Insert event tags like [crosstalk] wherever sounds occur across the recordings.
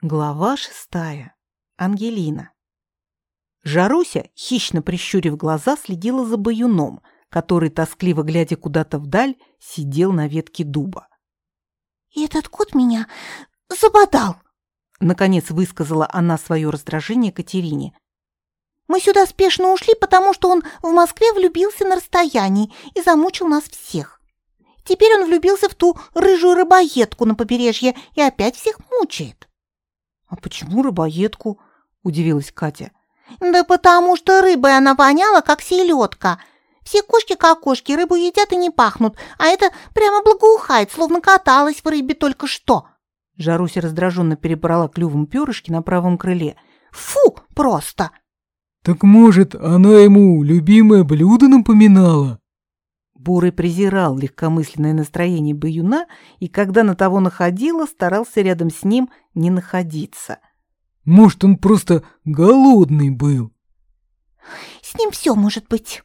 Глава шестая. Ангелина. Жаруся, хищно прищурив глаза, следила за баюном, который, тоскливо глядя куда-то вдаль, сидел на ветке дуба. «Этот кот меня забодал!» Наконец высказала она свое раздражение Катерине. «Мы сюда спешно ушли, потому что он в Москве влюбился на расстоянии и замучил нас всех. Теперь он влюбился в ту рыжую рыбоедку на побережье и опять всех мучает. «А почему рыбоедку?» – удивилась Катя. «Да потому что рыбой она воняла, как селедка. Все кошки как кошки, рыбу едят и не пахнут, а это прямо благоухает, словно каталась в рыбе только что». Жаруся раздраженно перебрала клювом перышки на правом крыле. «Фу, просто!» «Так, может, она ему любимое блюдо напоминала?» Бурый презирал легкомысленное настроение баюна и, когда на того находила, старался рядом с ним не находиться. «Может, он просто голодный был?» «С ним все может быть».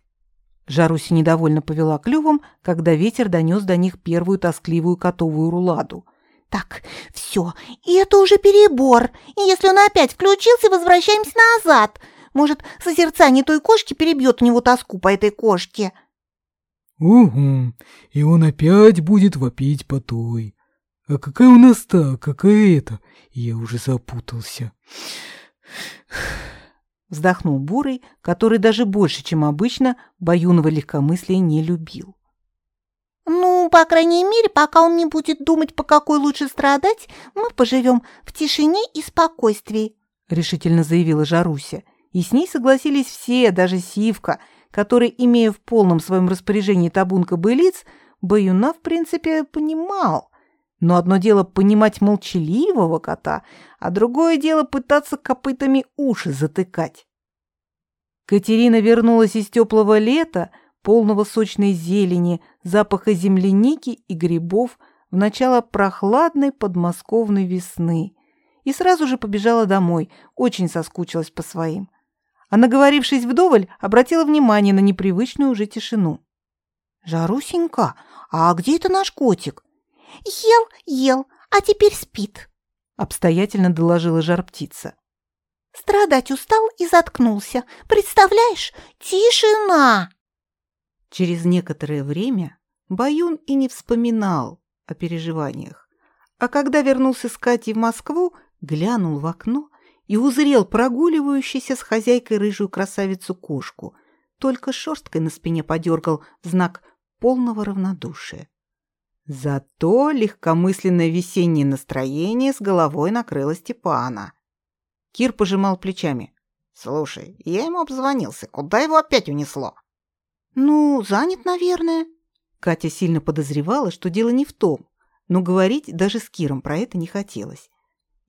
Жаруся недовольно повела клювом, когда ветер донес до них первую тоскливую котовую руладу. «Так, все, и это уже перебор. И если он опять включился, возвращаемся назад. Может, созерцание той кошки перебьет у него тоску по этой кошке». Угу, и он опять будет вопить по той. А какая у нас та, какая это? Я уже запутался. Вздохнул Бурый, который даже больше, чем обычно, Баюнова легкомыслия не любил. «Ну, по крайней мере, пока он не будет думать, по какой лучше страдать, мы поживем в тишине и спокойствии», — решительно заявила Жаруся. И с ней согласились все, даже Сивка — который, имея в полном своем распоряжении табун кобылиц, Баюна, в принципе, понимал. Но одно дело понимать молчаливого кота, а другое дело пытаться копытами уши затыкать. Катерина вернулась из теплого лета, полного сочной зелени, запаха земляники и грибов, в начало прохладной подмосковной весны. И сразу же побежала домой, очень соскучилась по своим а наговорившись вдоволь, обратила внимание на непривычную уже тишину. «Жарусенька, а где это наш котик?» «Ел, ел, а теперь спит», — обстоятельно доложила жар-птица. «Страдать устал и заткнулся. Представляешь, тишина!» Через некоторое время Баюн и не вспоминал о переживаниях. А когда вернулся с Катей в Москву, глянул в окно и узрел прогуливающуюся с хозяйкой рыжую красавицу-кошку, только шерсткой на спине подергал в знак полного равнодушия. Зато легкомысленное весеннее настроение с головой накрыло Степана. Кир пожимал плечами. «Слушай, я ему обзвонился. Куда его опять унесло?» «Ну, занят, наверное». Катя сильно подозревала, что дело не в том, но говорить даже с Киром про это не хотелось.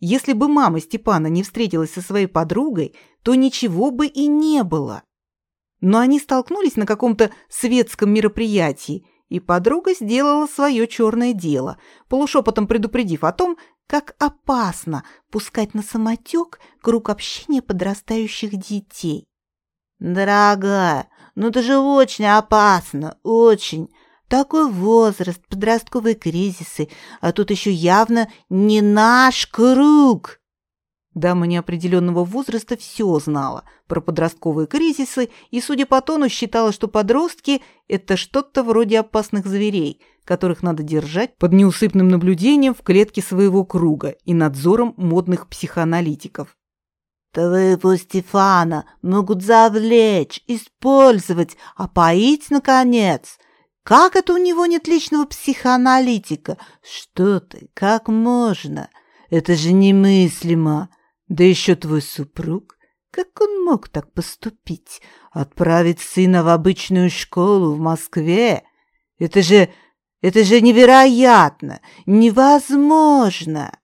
Если бы мама Степана не встретилась со своей подругой, то ничего бы и не было. Но они столкнулись на каком-то светском мероприятии, и подруга сделала свое черное дело, полушепотом предупредив о том, как опасно пускать на самотек круг общения подрастающих детей. «Дорогая, ну это же очень опасно, очень. Такой возраст, подростковые кризисы, а тут еще явно не наш круг. Дама неопределенного возраста все знала про подростковые кризисы и, судя по тону, считала, что подростки – это что-то вроде опасных зверей, которых надо держать под неусыпным наблюдением в клетке своего круга и надзором модных психоаналитиков. Твоего Стефана могут завлечь, использовать, опоить, наконец. Как это у него нет личного психоаналитика? Что ты, как можно? Это же немыслимо. Да еще твой супруг. Как он мог так поступить? Отправить сына в обычную школу в Москве? Это же... это же невероятно! Невозможно!»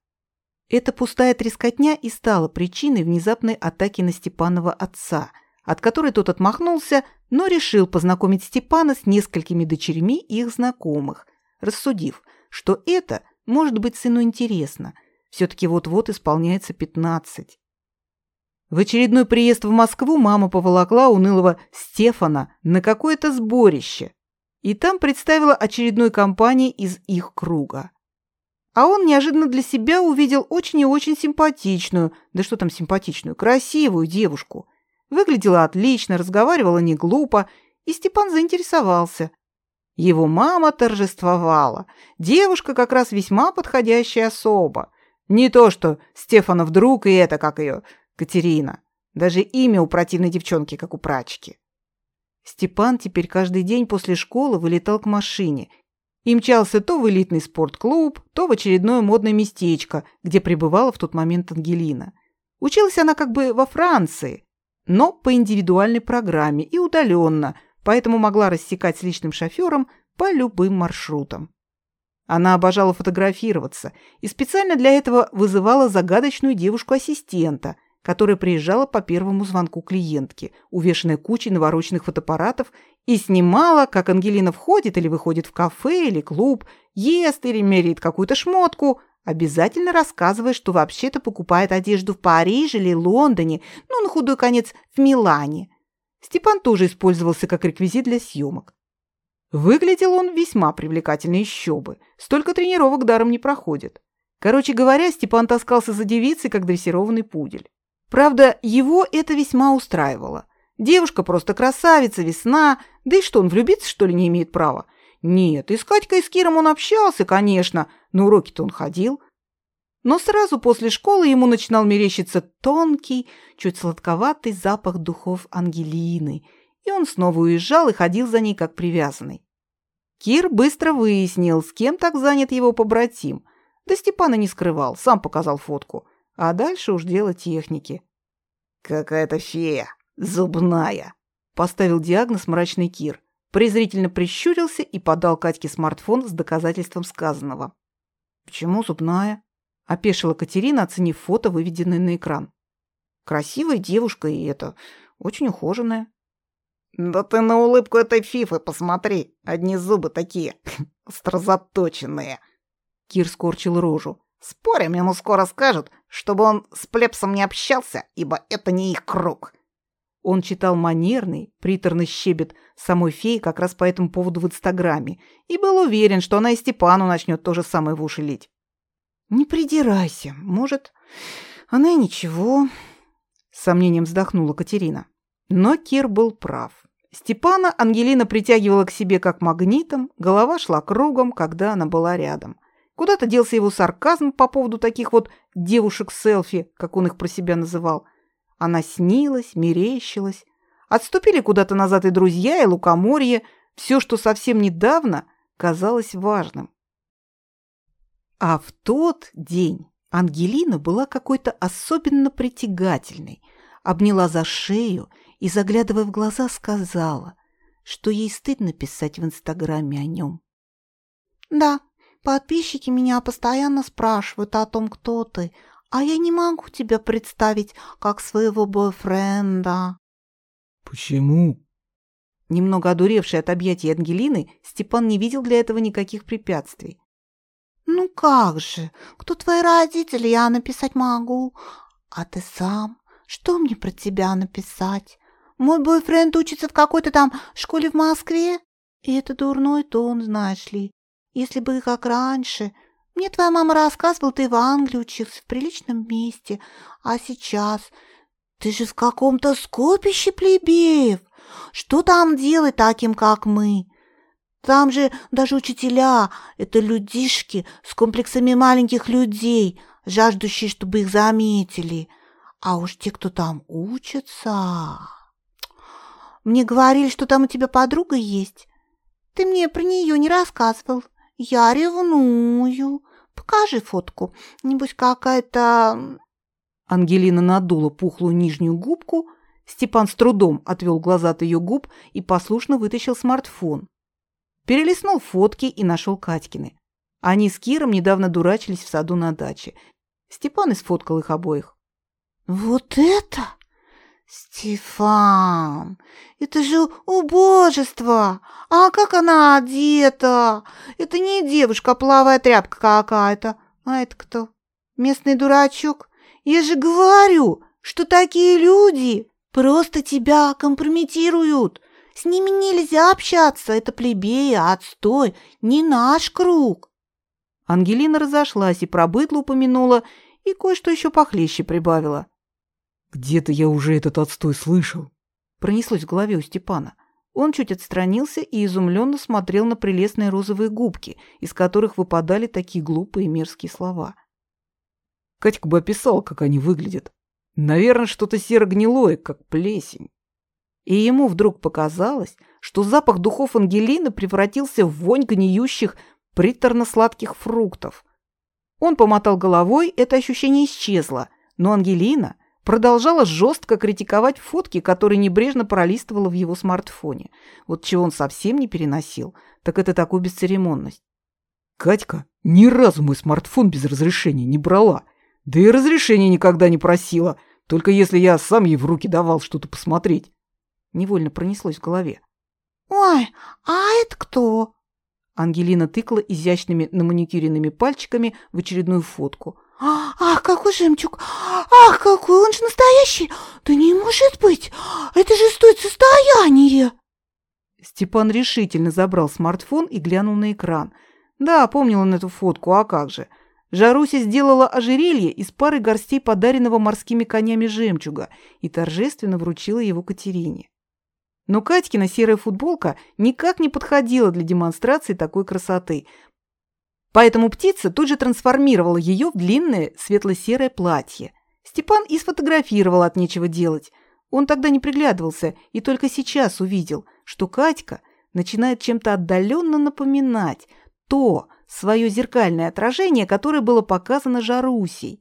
Эта пустая трескотня и стала причиной внезапной атаки на Степанова отца, от которой тот отмахнулся, но решил познакомить Степана с несколькими дочерьми их знакомых, рассудив, что это может быть сыну интересно. Все-таки вот-вот исполняется пятнадцать. В очередной приезд в Москву мама поволокла унылого Стефана на какое-то сборище и там представила очередной компании из их круга. А он неожиданно для себя увидел очень и очень симпатичную, да что там симпатичную, красивую девушку. Выглядела отлично, разговаривала не глупо, и Степан заинтересовался. Его мама торжествовала. Девушка как раз весьма подходящая особа. Не то что Стефана вдруг и это, как ее, Катерина. Даже имя у противной девчонки, как у прачки. Степан теперь каждый день после школы вылетал к машине и мчался то в элитный спортклуб, то в очередное модное местечко, где пребывала в тот момент Ангелина. Училась она как бы во Франции, но по индивидуальной программе и удаленно, поэтому могла рассекать с личным шофером по любым маршрутам. Она обожала фотографироваться и специально для этого вызывала загадочную девушку-ассистента – которая приезжала по первому звонку клиентки, увешанная кучей навороченных фотоаппаратов, и снимала, как Ангелина входит или выходит в кафе или клуб, ест или меряет какую-то шмотку, обязательно рассказывая, что вообще-то покупает одежду в Париже или Лондоне, ну, на худой конец, в Милане. Степан тоже использовался как реквизит для съемок. Выглядел он весьма привлекательно еще бы. Столько тренировок даром не проходит. Короче говоря, Степан таскался за девицей, как дрессированный пудель. Правда, его это весьма устраивало. Девушка просто красавица, весна, да и что, он влюбиться, что ли, не имеет права? Нет, и с Катькой и с Киром он общался, конечно, на уроки-то он ходил. Но сразу после школы ему начинал мерещиться тонкий, чуть сладковатый запах духов Ангелины, и он снова уезжал и ходил за ней как привязанный. Кир быстро выяснил, с кем так занят его побратим. Да Степана не скрывал, сам показал фотку. А дальше уж дело техники. «Какая-то фея, зубная», — поставил диагноз мрачный Кир. Презрительно прищурился и подал Катьке смартфон с доказательством сказанного. «Почему зубная?» — опешила Катерина, оценив фото, выведенное на экран. «Красивая девушка и это, очень ухоженная». «Да ты на улыбку этой фифы посмотри, одни зубы такие, [laughs] острозаточенные». Кир скорчил рожу. Спорим, ему скоро скажут, чтобы он с плебсом не общался, ибо это не их круг. Он читал манерный, приторный щебет самой феи как раз по этому поводу в Инстаграме и был уверен, что она и Степану начнет то же самое в уши лить. «Не придирайся. Может, она и ничего...» С сомнением вздохнула Катерина. Но Кир был прав. Степана Ангелина притягивала к себе как магнитом, голова шла кругом, когда она была рядом. Куда-то делся его сарказм по поводу таких вот девушек-селфи, как он их про себя называл. Она снилась, мерещилась. Отступили куда-то назад и друзья, и лукоморье. Все, что совсем недавно казалось важным. А в тот день Ангелина была какой-то особенно притягательной. Обняла за шею и, заглядывая в глаза, сказала, что ей стыдно писать в Инстаграме о нем. «Да, Подписчики меня постоянно спрашивают о том, кто ты, а я не могу тебя представить как своего бойфренда». «Почему?» Немного одуревший от объятий Ангелины, Степан не видел для этого никаких препятствий. «Ну как же, кто твои родители, я написать могу. А ты сам? Что мне про тебя написать? Мой бойфренд учится в какой-то там школе в Москве? И это дурной тон, знаешь ли. Если бы как раньше. Мне твоя мама рассказывала, ты в Англии учился в приличном месте. А сейчас ты же в каком-то скопище плебеев. Что там делать таким, как мы? Там же даже учителя — это людишки с комплексами маленьких людей, жаждущие, чтобы их заметили. А уж те, кто там учатся... Мне говорили, что там у тебя подруга есть. Ты мне про нее не рассказывал. Я ревную. Покажи фотку. Небось, какая-то...» Ангелина надула пухлую нижнюю губку. Степан с трудом отвел глаза от ее губ и послушно вытащил смартфон. Перелистнул фотки и нашел Катькины. Они с Киром недавно дурачились в саду на даче. Степан исфоткал их обоих. «Вот это? Стефан, это же убожество! А как она одета? Это не девушка, а плавая тряпка какая-то. А это кто? Местный дурачок? Я же говорю, что такие люди просто тебя компрометируют. С ними нельзя общаться, это плебеи, отстой, не наш круг. Ангелина разошлась и про быдло упомянула, и кое-что еще похлеще прибавила. «Где-то я уже этот отстой слышал». Пронеслось в голове у Степана. Он чуть отстранился и изумленно смотрел на прелестные розовые губки, из которых выпадали такие глупые мерзкие слова. Катька бы описал, как они выглядят. Наверное, что-то серо-гнилое, как плесень. И ему вдруг показалось, что запах духов Ангелины превратился в вонь гниющих, приторно-сладких фруктов. Он помотал головой, это ощущение исчезло, но Ангелина продолжала жестко критиковать фотки, которые небрежно пролистывала в его смартфоне. Вот чего он совсем не переносил, так это такую бесцеремонность. Катька ни разу мой смартфон без разрешения не брала. Да и разрешения никогда не просила, только если я сам ей в руки давал что-то посмотреть. Невольно пронеслось в голове. «Ой, а это кто?» Ангелина тыкала изящными наманикюренными пальчиками в очередную фотку. «Ах, какой жемчуг! Ах, какой! Он же настоящий! Да не может быть! Это же стоит состояние!» Степан решительно забрал смартфон и глянул на экран. Да, помнил он эту фотку, а как же. Жаруся сделала ожерелье из пары горстей подаренного морскими конями жемчуга и торжественно вручила его Катерине. Но Катькина серая футболка никак не подходила для демонстрации такой красоты. Поэтому птица тут же трансформировала ее в длинное светло-серое платье. Степан и сфотографировал от нечего делать. Он тогда не приглядывался и только сейчас увидел, что Катька начинает чем-то отдаленно напоминать то свое зеркальное отражение, которое было показано Жарусей.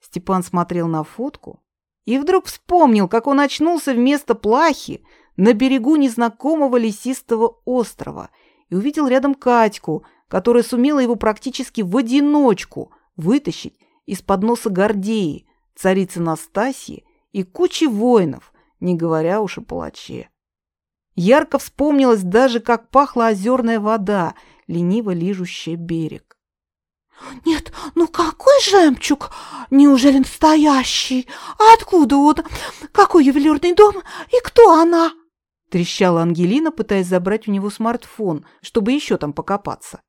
Степан смотрел на фотку и вдруг вспомнил, как он очнулся вместо плахи на берегу незнакомого лесистого острова и увидел рядом Катьку, которая сумела его практически в одиночку вытащить из-под носа Гордеи, царицы Настасьи и кучи воинов, не говоря уж о палаче. Ярко вспомнилось даже, как пахла озерная вода, лениво лижущая берег. «Нет, ну какой жемчуг? Неужели настоящий? А откуда он? Какой ювелирный дом? И кто она?» Трещала Ангелина, пытаясь забрать у него смартфон, чтобы еще там покопаться.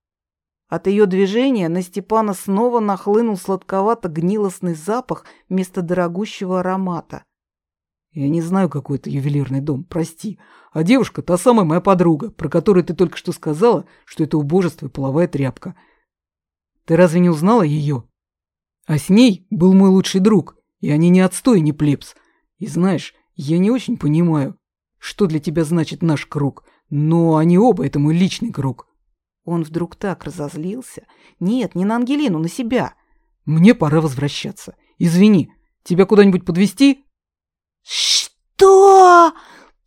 От ее движения на Степана снова нахлынул сладковато-гнилостный запах вместо дорогущего аромата. «Я не знаю, какой это ювелирный дом, прости. А девушка — та самая моя подруга, про которую ты только что сказала, что это убожество и половая тряпка. Ты разве не узнала ее? А с ней был мой лучший друг, и они не отстой, не плебс. И знаешь, я не очень понимаю, что для тебя значит наш круг, но они оба — это мой личный круг. Он вдруг так разозлился. Нет, не на Ангелину, на себя. Мне пора возвращаться. Извини, тебя куда-нибудь подвести? Что?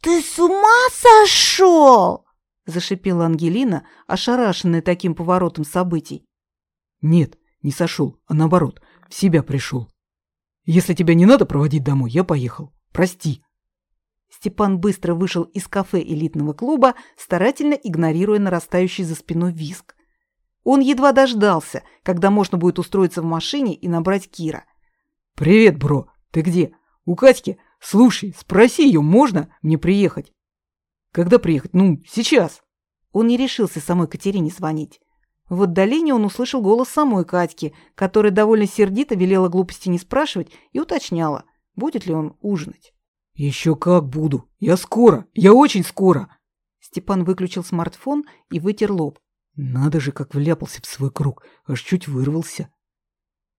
Ты с ума сошел? Зашипела Ангелина, ошарашенная таким поворотом событий. Нет, не сошел, а наоборот, в себя пришел. Если тебя не надо проводить домой, я поехал. Прости. Степан быстро вышел из кафе элитного клуба, старательно игнорируя нарастающий за спиной виск. Он едва дождался, когда можно будет устроиться в машине и набрать Кира. «Привет, бро! Ты где? У Катьки? Слушай, спроси ее, можно мне приехать?» «Когда приехать? Ну, сейчас!» Он не решился самой Катерине звонить. В отдалении он услышал голос самой Катьки, которая довольно сердито велела глупости не спрашивать и уточняла, будет ли он ужинать. «Еще как буду! Я скоро! Я очень скоро!» Степан выключил смартфон и вытер лоб. Надо же, как вляпался в свой круг, аж чуть вырвался.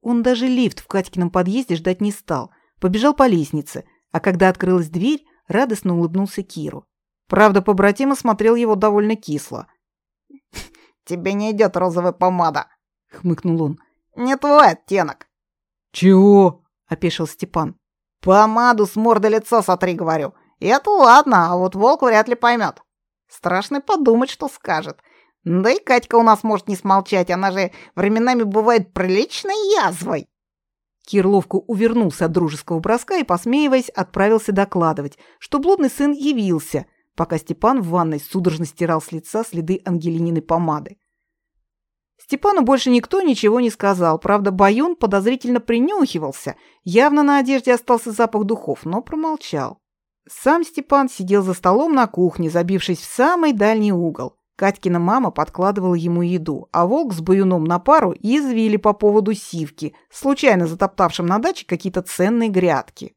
Он даже лифт в Катькином подъезде ждать не стал, побежал по лестнице, а когда открылась дверь, радостно улыбнулся Киру. Правда, побратим осмотрел его довольно кисло. Тебе не идет розовая помада», — хмыкнул он. «Не твой оттенок». «Чего?» — опешил Степан. «Помаду с морды лица сотри, говорю. И это ладно, а вот волк вряд ли поймет. Страшно подумать, что скажет. Да и Катька у нас может не смолчать, она же временами бывает приличной язвой». Кир ловко увернулся от дружеского броска и, посмеиваясь, отправился докладывать, что блудный сын явился, пока Степан в ванной судорожно стирал с лица следы Ангелининой помады. Степану больше никто ничего не сказал. Правда, Баюн подозрительно принюхивался. Явно на одежде остался запах духов, но промолчал. Сам Степан сидел за столом на кухне, забившись в самый дальний угол. Катькина мама подкладывала ему еду, а волк с баюном на пару язвили по поводу сивки, случайно затоптавшим на даче какие-то ценные грядки.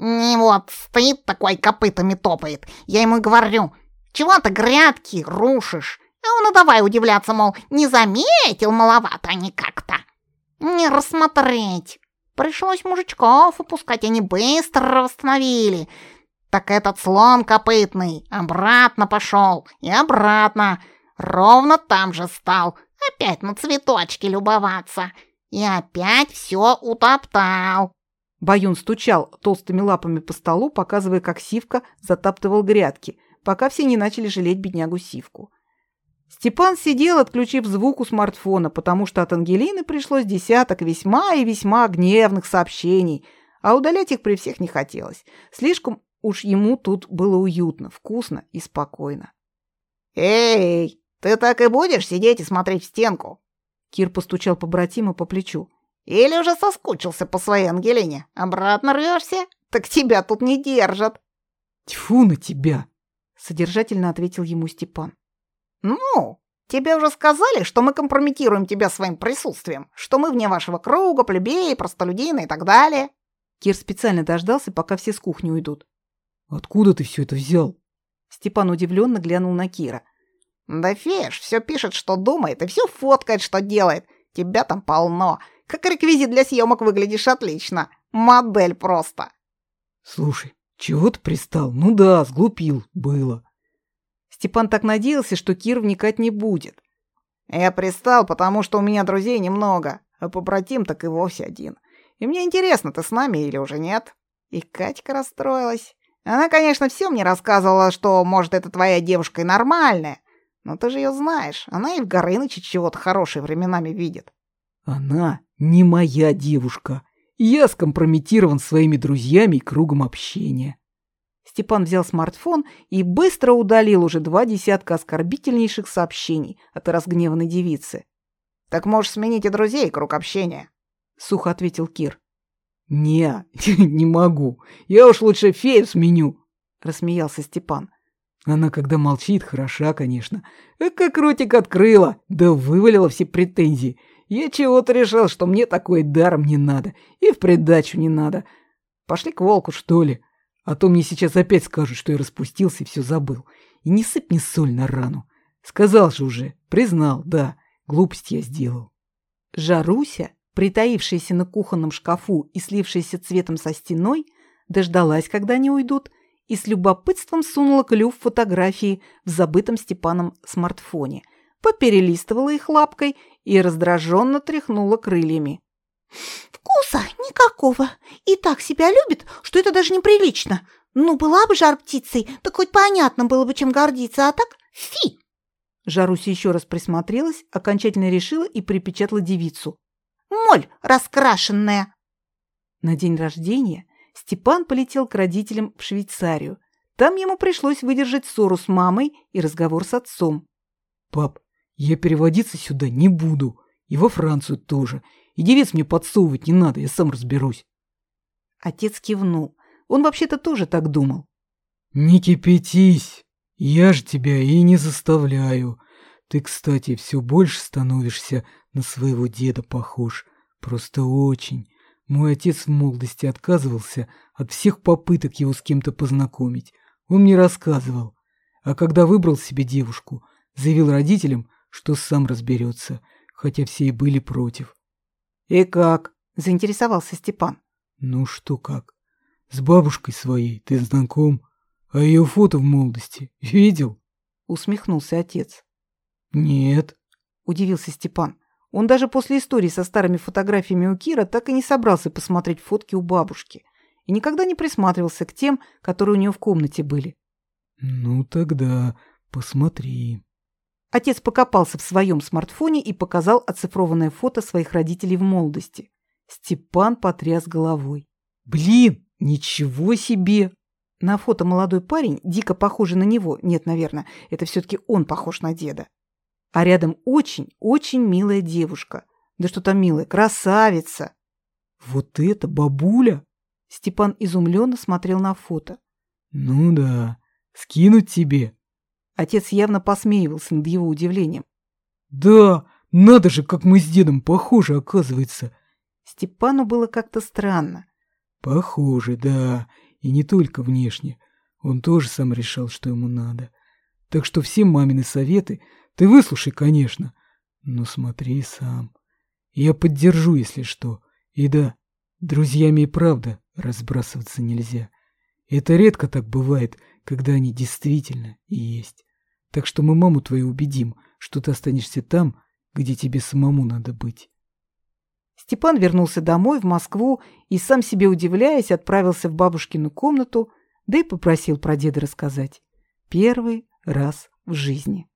Не вот, стоит такой копытами топает. Я ему говорю, чего ты грядки рушишь? А он и давай удивляться, мол, не заметил, маловато они как-то. Не рассмотреть. Пришлось мужичков упускать, они быстро восстановили. Так этот слон копытный обратно пошел и обратно. Ровно там же стал. Опять на цветочки любоваться. И опять все утоптал. Баюн стучал толстыми лапами по столу, показывая, как Сивка затаптывал грядки, пока все не начали жалеть беднягу Сивку. Степан сидел, отключив звук у смартфона, потому что от Ангелины пришлось десяток весьма и весьма гневных сообщений, а удалять их при всех не хотелось. Слишком уж ему тут было уютно, вкусно и спокойно. «Эй, ты так и будешь сидеть и смотреть в стенку?» Кир постучал по братиму по плечу. «Или уже соскучился по своей Ангелине? Обратно рвешься? Так тебя тут не держат!» «Тьфу на тебя!» — содержательно ответил ему Степан. «Ну, тебе уже сказали, что мы компрометируем тебя своим присутствием, что мы вне вашего круга, плебеи, простолюдины и так далее». Кир специально дождался, пока все с кухни уйдут. «Откуда ты все это взял?» Степан удивленно глянул на Кира. «Да феш, все пишет, что думает, и все фоткает, что делает. Тебя там полно. Как реквизит для съемок выглядишь отлично. Модель просто». «Слушай, чего ты пристал? Ну да, сглупил, было. Степан так надеялся, что Кир вникать не будет. «Я пристал, потому что у меня друзей немного, а побратим так и вовсе один. И мне интересно, ты с нами или уже нет?» И Катька расстроилась. Она, конечно, все мне рассказывала, что, может, это твоя девушка и нормальная. Но ты же ее знаешь, она и в Горыныче чего-то хорошее временами видит. Она не моя девушка. Я скомпрометирован своими друзьями и кругом общения. Степан взял смартфон и быстро удалил уже два десятка оскорбительнейших сообщений от разгневанной девицы. «Так можешь сменить и друзей, круг общения», — сухо ответил Кир. «Не, [laughs] не могу. Я уж лучше фею сменю», — рассмеялся Степан. Она, когда молчит, хороша, конечно. Как ротик открыла, да вывалила все претензии. Я чего-то решил, что мне такое даром не надо и в придачу не надо. Пошли к волку, что ли. А то мне сейчас опять скажут, что я распустился и все забыл. И не сыпь мне соль на рану. Сказал же уже, признал, да, глупость я сделал. Жаруся, притаившаяся на кухонном шкафу и слившаяся цветом со стеной, дождалась, когда они уйдут, и с любопытством сунула клюв фотографии в забытом Степаном смартфоне, поперелистывала их лапкой и раздраженно тряхнула крыльями. Вкуса никакого. И так себя любит, что это даже неприлично. Ну, была бы жар птицей, так хоть понятно было бы, чем гордиться, а так фи!» Жаруся еще раз присмотрелась, окончательно решила и припечатала девицу. «Моль раскрашенная!» На день рождения Степан полетел к родителям в Швейцарию. Там ему пришлось выдержать ссору с мамой и разговор с отцом. «Пап, я переводиться сюда не буду. И во Францию тоже. И девиц мне подсовывать не надо, я сам разберусь. Отец кивнул. Он вообще-то тоже так думал. Не кипятись. Я ж тебя и не заставляю. Ты, кстати, все больше становишься на своего деда похож. Просто очень. Мой отец в молодости отказывался от всех попыток его с кем-то познакомить. Он мне рассказывал. А когда выбрал себе девушку, заявил родителям, что сам разберется, хотя все и были против. «И как?» – заинтересовался Степан. «Ну что как? С бабушкой своей ты знаком? А ее фото в молодости видел?» – усмехнулся отец. «Нет», – удивился Степан. Он даже после истории со старыми фотографиями у Кира так и не собрался посмотреть фотки у бабушки и никогда не присматривался к тем, которые у нее в комнате были. «Ну тогда посмотри», Отец покопался в своем смартфоне и показал оцифрованное фото своих родителей в молодости. Степан потряс головой. «Блин, ничего себе!» На фото молодой парень, дико похожий на него, нет, наверное, это все-таки он похож на деда. А рядом очень, очень милая девушка. Да что там милая, красавица! «Вот это бабуля!» Степан изумленно смотрел на фото. «Ну да, скинуть тебе?» Отец явно посмеивался над его удивлением. Да, надо же, как мы с дедом похожи, оказывается. Степану было как-то странно. Похоже, да, и не только внешне. Он тоже сам решал, что ему надо. Так что все мамины советы ты выслушай, конечно, но смотри сам. Я поддержу, если что. И да, друзьями и правда разбрасываться нельзя. Это редко так бывает, когда они действительно есть. Так что мы маму твою убедим, что ты останешься там, где тебе самому надо быть. Степан вернулся домой, в Москву, и, сам себе удивляясь, отправился в бабушкину комнату, да и попросил про деда рассказать. Первый раз в жизни.